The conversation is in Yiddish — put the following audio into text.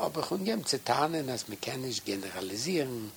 Aber ich kann ihm zu tun, dass man nicht generalisieren.